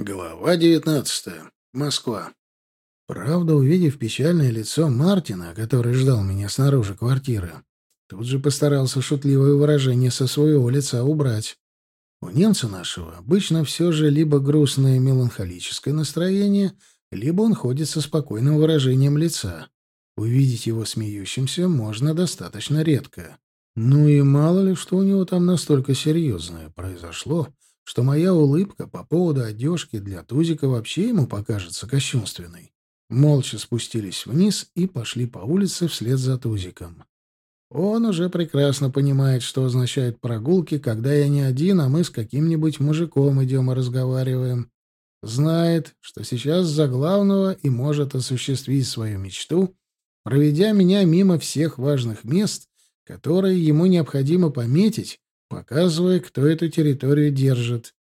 Глава девятнадцатая. Москва. Правда, увидев печальное лицо Мартина, который ждал меня снаружи квартиры, тут же постарался шутливое выражение со своего лица убрать. У немца нашего обычно все же либо грустное меланхолическое настроение, либо он ходит со спокойным выражением лица. Увидеть его смеющимся можно достаточно редко. Ну и мало ли, что у него там настолько серьезное произошло, что моя улыбка по поводу одежки для Тузика вообще ему покажется кощунственной. Молча спустились вниз и пошли по улице вслед за Тузиком. Он уже прекрасно понимает, что означают прогулки, когда я не один, а мы с каким-нибудь мужиком идем и разговариваем. Знает, что сейчас за главного и может осуществить свою мечту, проведя меня мимо всех важных мест, которые ему необходимо пометить, показывая, кто эту территорию держит.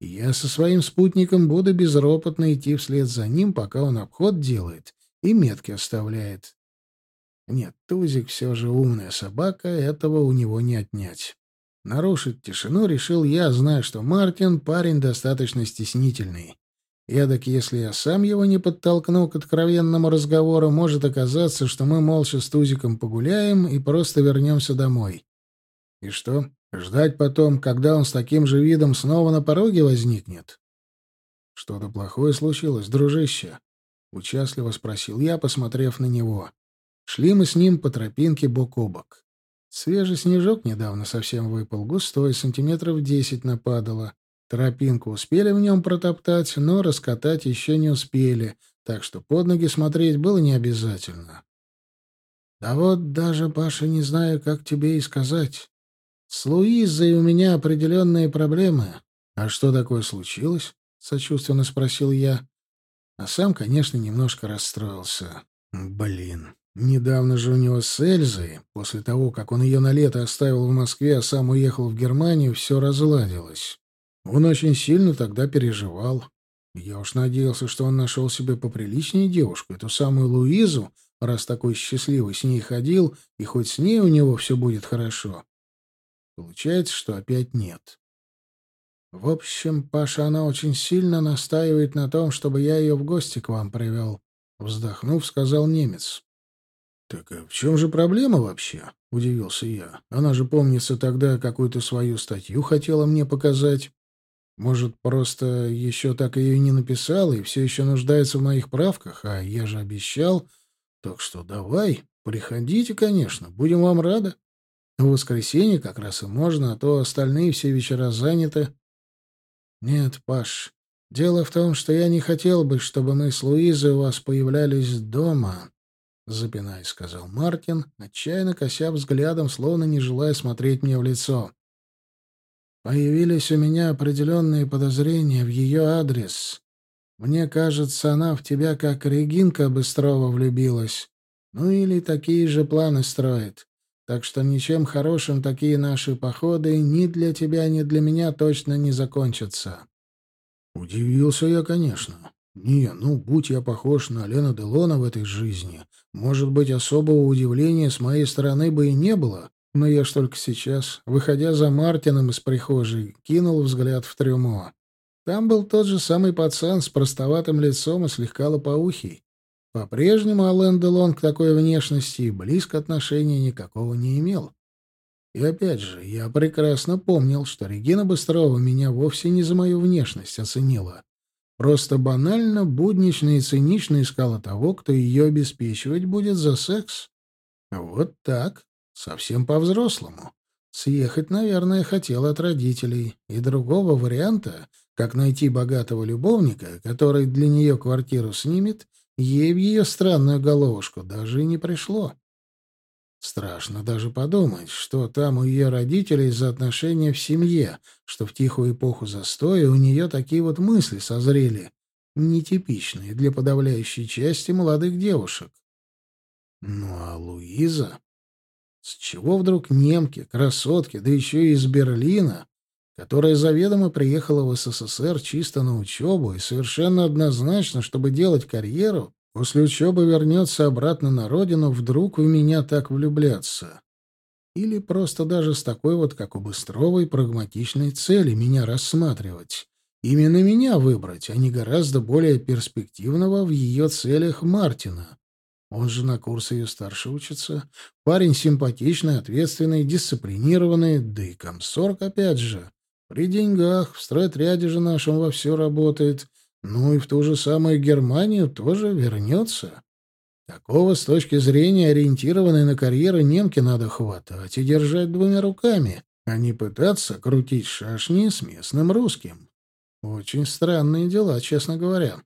Я со своим спутником буду безропотно идти вслед за ним, пока он обход делает и метки оставляет. Нет, Тузик все же умная собака, этого у него не отнять. Нарушить тишину решил я, зная, что Мартин парень достаточно стеснительный. Эдак, если я сам его не подтолкну к откровенному разговору, может оказаться, что мы молча с Тузиком погуляем и просто вернемся домой. И что? Ждать потом, когда он с таким же видом снова на пороге возникнет? Что-то плохое случилось, дружище? Участливо спросил я, посмотрев на него. Шли мы с ним по тропинке бок о бок. Свежий снежок недавно совсем выпал, густой, сантиметров десять нападало. Тропинку успели в нем протоптать, но раскатать еще не успели, так что под ноги смотреть было не обязательно. Да вот даже, Паша, не знаю, как тебе и сказать. С Луизой у меня определенные проблемы. А что такое случилось? Сочувственно спросил я. А сам, конечно, немножко расстроился. Блин, недавно же у него с Эльзой, после того, как он ее на лето оставил в Москве, а сам уехал в Германию, все разладилось. Он очень сильно тогда переживал. Я уж надеялся, что он нашел себе поприличнее девушку, эту самую Луизу, раз такой счастливый с ней ходил, и хоть с ней у него все будет хорошо. Получается, что опять нет. В общем, Паша, она очень сильно настаивает на том, чтобы я ее в гости к вам привел. Вздохнув, сказал немец. «Так а в чем же проблема вообще?» — удивился я. «Она же, помнится, тогда какую-то свою статью хотела мне показать. Может, просто еще так ее не написала и все еще нуждается в моих правках, а я же обещал. Так что давай, приходите, конечно, будем вам рады». В воскресенье как раз и можно, а то остальные все вечера заняты. Нет, Паш, дело в том, что я не хотел бы, чтобы мы с Луизой у вас появлялись дома, запинаясь, сказал Мартин, отчаянно кося взглядом, словно не желая смотреть мне в лицо. Появились у меня определенные подозрения в ее адрес. Мне кажется, она в тебя как Регинка Быстрова влюбилась. Ну или такие же планы строит. Так что ничем хорошим такие наши походы ни для тебя, ни для меня точно не закончатся. Удивился я, конечно. Не, ну, будь я похож на Лена Делона в этой жизни, может быть, особого удивления с моей стороны бы и не было, но я ж только сейчас, выходя за Мартином из прихожей, кинул взгляд в трюмо. Там был тот же самый пацан с простоватым лицом и слегка лопоухий. По-прежнему Ален Делон к такой внешности и близко отношения никакого не имел. И опять же, я прекрасно помнил, что Регина Быстрова меня вовсе не за мою внешность оценила. Просто банально, буднично и цинично искала того, кто ее обеспечивать будет за секс. Вот так, совсем по-взрослому. Съехать, наверное, хотела от родителей, и другого варианта, как найти богатого любовника, который для нее квартиру снимет — ей в ее странную головушку даже и не пришло. Страшно даже подумать, что там у ее родителей за отношения в семье, что в тихую эпоху застоя у нее такие вот мысли созрели, нетипичные для подавляющей части молодых девушек. Ну а Луиза? С чего вдруг немки, красотки, да еще и из Берлина, которая заведомо приехала в СССР чисто на учебу и совершенно однозначно, чтобы делать карьеру, после учебы вернется обратно на родину, вдруг в меня так влюбляться. Или просто даже с такой вот, как у Быстровой, прагматичной цели меня рассматривать. именно меня выбрать, а не гораздо более перспективного в ее целях Мартина. Он же на курсы ее старше учится. Парень симпатичный, ответственный, дисциплинированный, да и комсорг опять же. При деньгах, в стройотряде же нашем во все работает. Ну и в ту же самую Германию тоже вернется. Такого с точки зрения ориентированной на карьеру немки надо хватать и держать двумя руками, а не пытаться крутить шашни с местным русским. Очень странные дела, честно говоря.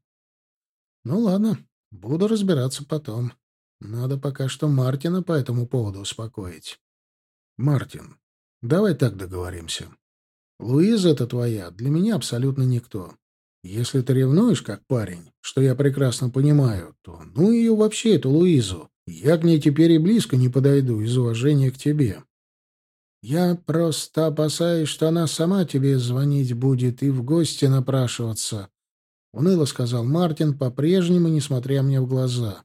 Ну ладно, буду разбираться потом. Надо пока что Мартина по этому поводу успокоить. Мартин, давай так договоримся. Луиза это твоя, для меня абсолютно никто. Если ты ревнуешь, как парень, что я прекрасно понимаю, то ну ее вообще, эту Луизу. Я к ней теперь и близко не подойду из уважения к тебе. Я просто опасаюсь, что она сама тебе звонить будет и в гости напрашиваться. Уныло сказал Мартин, по-прежнему, несмотря мне в глаза.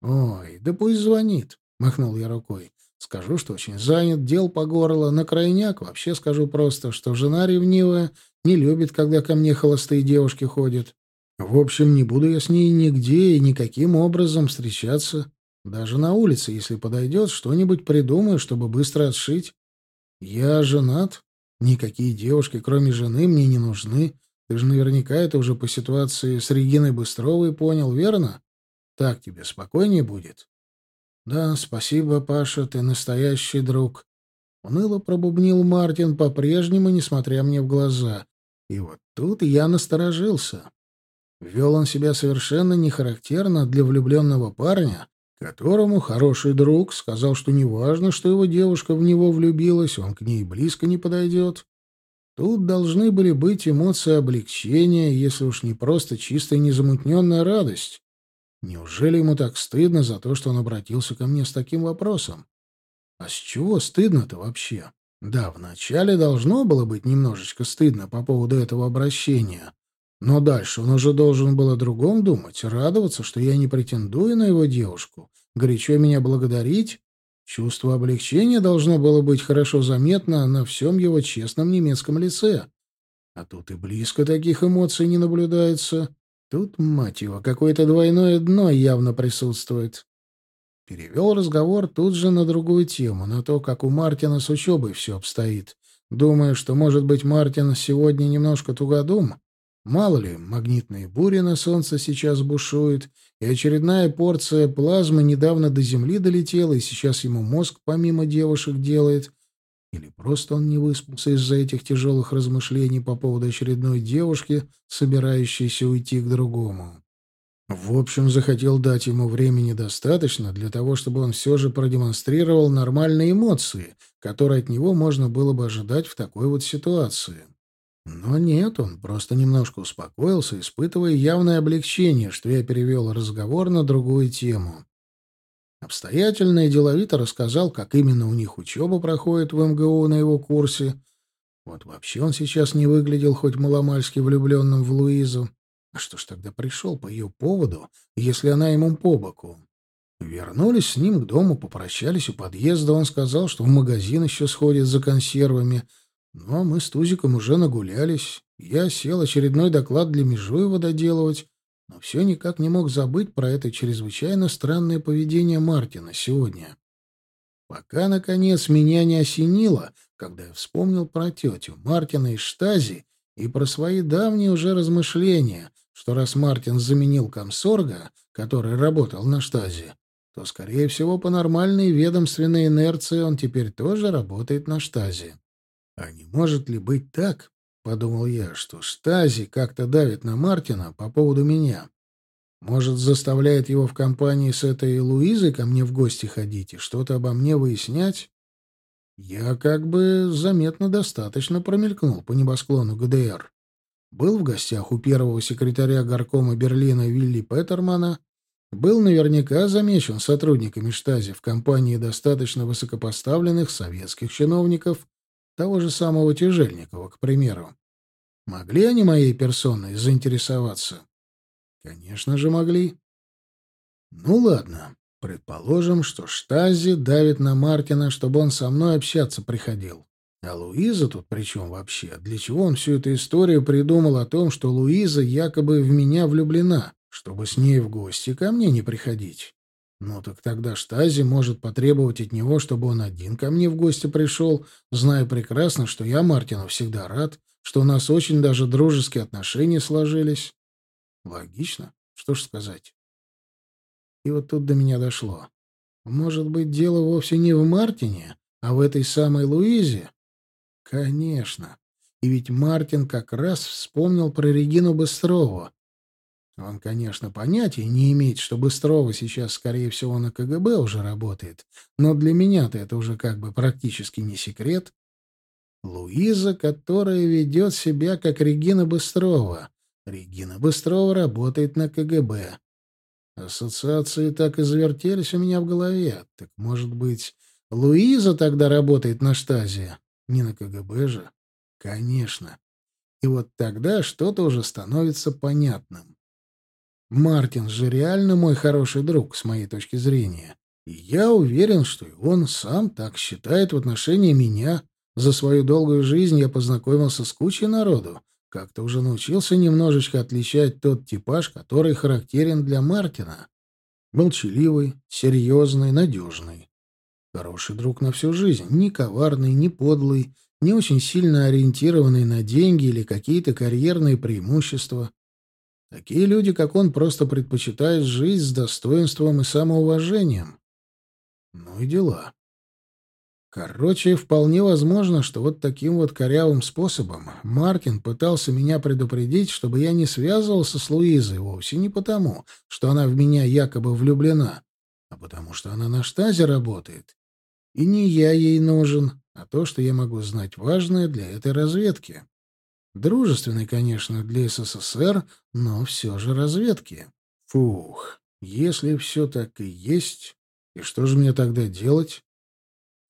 Ой, да пусть звонит, махнул я рукой. Скажу, что очень занят, дел по горло, на крайняк вообще скажу просто, что жена ревнивая, не любит, когда ко мне холостые девушки ходят. В общем, не буду я с ней нигде и никаким образом встречаться. Даже на улице, если подойдет, что-нибудь придумаю, чтобы быстро отшить. Я женат. Никакие девушки, кроме жены, мне не нужны. Ты же наверняка это уже по ситуации с Региной Быстровой понял, верно? Так тебе спокойнее будет? «Да, спасибо, Паша, ты настоящий друг», — уныло пробубнил Мартин, по-прежнему, несмотря мне в глаза. И вот тут я насторожился. Вел он себя совершенно не характерно для влюбленного парня, которому хороший друг сказал, что неважно, что его девушка в него влюбилась, он к ней близко не подойдет. Тут должны были быть эмоции облегчения, если уж не просто чистая незамутненная радость. Неужели ему так стыдно за то, что он обратился ко мне с таким вопросом? А с чего стыдно-то вообще? Да, вначале должно было быть немножечко стыдно по поводу этого обращения. Но дальше он уже должен был о другом думать, радоваться, что я не претендую на его девушку, горячо меня благодарить. Чувство облегчения должно было быть хорошо заметно на всем его честном немецком лице. А тут и близко таких эмоций не наблюдается. Тут, мать его, какое-то двойное дно явно присутствует. Перевел разговор тут же на другую тему, на то, как у Мартина с учебой все обстоит. Думаю, что, может быть, Мартин сегодня немножко тугодум. Мало ли, магнитные бури на солнце сейчас бушуют, и очередная порция плазмы недавно до Земли долетела, и сейчас ему мозг помимо девушек делает — или просто он не выспался из-за этих тяжелых размышлений по поводу очередной девушки, собирающейся уйти к другому. В общем, захотел дать ему времени достаточно для того, чтобы он все же продемонстрировал нормальные эмоции, которые от него можно было бы ожидать в такой вот ситуации. Но нет, он просто немножко успокоился, испытывая явное облегчение, что я перевел разговор на другую тему. Обстоятельно и деловито рассказал, как именно у них учеба проходит в МГУ на его курсе. Вот вообще он сейчас не выглядел хоть маломальски влюбленным в Луизу. А что ж тогда пришел по ее поводу, если она ему по боку? Вернулись с ним к дому, попрощались у подъезда. Он сказал, что в магазин еще сходит за консервами. А мы с Тузиком уже нагулялись. Я сел очередной доклад для Межуева доделывать но все никак не мог забыть про это чрезвычайно странное поведение Мартина сегодня. Пока, наконец, меня не осенило, когда я вспомнил про тетю Мартина из Штази и про свои давние уже размышления, что раз Мартин заменил комсорга, который работал на Штази, то, скорее всего, по нормальной ведомственной инерции он теперь тоже работает на Штази. А не может ли быть так, — подумал я, — что Штази как-то давит на Мартина по поводу меня. Может, заставляет его в компании с этой Луизой ко мне в гости ходить и что-то обо мне выяснять? Я как бы заметно достаточно промелькнул по небосклону ГДР. Был в гостях у первого секретаря горкома Берлина Вилли Петермана, был наверняка замечен сотрудниками штази в компании достаточно высокопоставленных советских чиновников, того же самого Тяжельникова, к примеру. Могли они моей персоной заинтересоваться? Конечно же, могли. Ну ладно, предположим, что Штази давит на Мартина, чтобы он со мной общаться приходил. А Луиза тут при чем вообще? Для чего он всю эту историю придумал о том, что Луиза якобы в меня влюблена, чтобы с ней в гости ко мне не приходить? Ну так тогда Штази может потребовать от него, чтобы он один ко мне в гости пришел, зная прекрасно, что я Мартину всегда рад, что у нас очень даже дружеские отношения сложились. Логично. Что ж сказать. И вот тут до меня дошло. Может быть, дело вовсе не в Мартине, а в этой самой Луизе? Конечно. И ведь Мартин как раз вспомнил про Регину Быстрову. Он, конечно, понятия не имеет, что Быстрова сейчас, скорее всего, на КГБ уже работает, но для меня-то это уже как бы практически не секрет. Луиза, которая ведет себя как Регина Быстрова. Регина Быстрова работает на КГБ. Ассоциации так и завертелись у меня в голове. Так, может быть, Луиза тогда работает на штазе? Не на КГБ же? Конечно. И вот тогда что-то уже становится понятным. Мартин же реально мой хороший друг, с моей точки зрения. И я уверен, что и он сам так считает в отношении меня. За свою долгую жизнь я познакомился с кучей народу. Как-то уже научился немножечко отличать тот типаж, который характерен для Мартина. Молчаливый, серьезный, надежный. Хороший друг на всю жизнь, не коварный, не подлый, не очень сильно ориентированный на деньги или какие-то карьерные преимущества. Такие люди, как он, просто предпочитают жизнь с достоинством и самоуважением. Ну и дела. Короче, вполне возможно, что вот таким вот корявым способом Мартин пытался меня предупредить, чтобы я не связывался с Луизой вовсе не потому, что она в меня якобы влюблена, а потому что она на штазе работает. И не я ей нужен, а то, что я могу знать важное для этой разведки. Дружественной, конечно, для СССР, но все же разведки. Фух, если все так и есть, и что же мне тогда делать?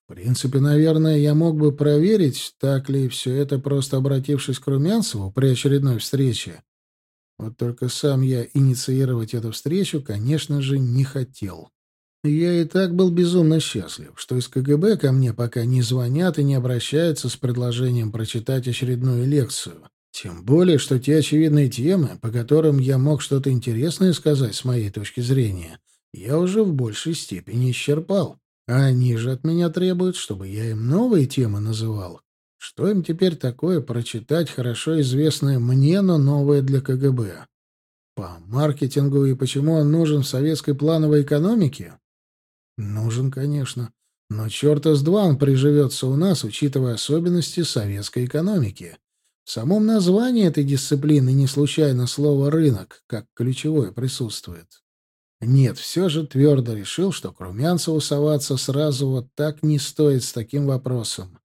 В принципе, наверное, я мог бы проверить, так ли все это, просто обратившись к Румянцеву при очередной встрече. Вот только сам я инициировать эту встречу, конечно же, не хотел. Я и так был безумно счастлив, что из КГБ ко мне пока не звонят и не обращаются с предложением прочитать очередную лекцию. Тем более, что те очевидные темы, по которым я мог что-то интересное сказать с моей точки зрения, я уже в большей степени исчерпал. А они же от меня требуют, чтобы я им новые темы называл. Что им теперь такое прочитать хорошо известное мне, но новое для КГБ? По маркетингу и почему он нужен в советской плановой экономике? Нужен, конечно. Но черта с два он приживется у нас, учитывая особенности советской экономики. В самом названии этой дисциплины не случайно слово «рынок» как ключевое присутствует. Нет, все же твердо решил, что к Румянцеву соваться сразу вот так не стоит с таким вопросом.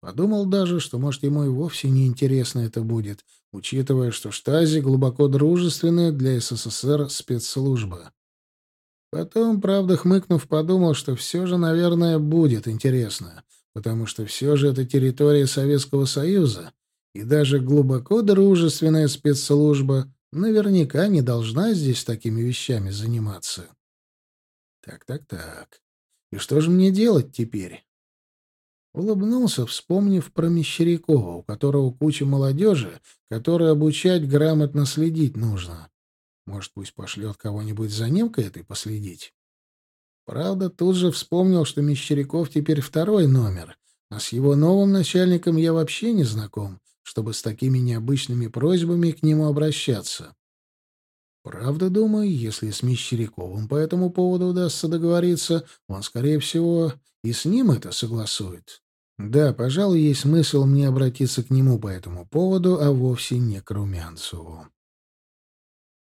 Подумал даже, что, может, ему и вовсе не интересно это будет, учитывая, что Штази глубоко дружественная для СССР спецслужба. Потом, правда, хмыкнув, подумал, что все же, наверное, будет интересно, потому что все же это территория Советского Союза, и даже глубоко дружественная спецслужба наверняка не должна здесь такими вещами заниматься. Так-так-так. И что же мне делать теперь? Улыбнулся, вспомнив про Мещерякова, у которого куча молодежи, которую обучать грамотно следить нужно. Может, пусть пошлет кого-нибудь за немкой этой последить? Правда, тут же вспомнил, что Мещеряков теперь второй номер, а с его новым начальником я вообще не знаком, чтобы с такими необычными просьбами к нему обращаться. Правда, думаю, если с Мещеряковым по этому поводу удастся договориться, он, скорее всего, и с ним это согласует. Да, пожалуй, есть смысл мне обратиться к нему по этому поводу, а вовсе не к Румянцеву.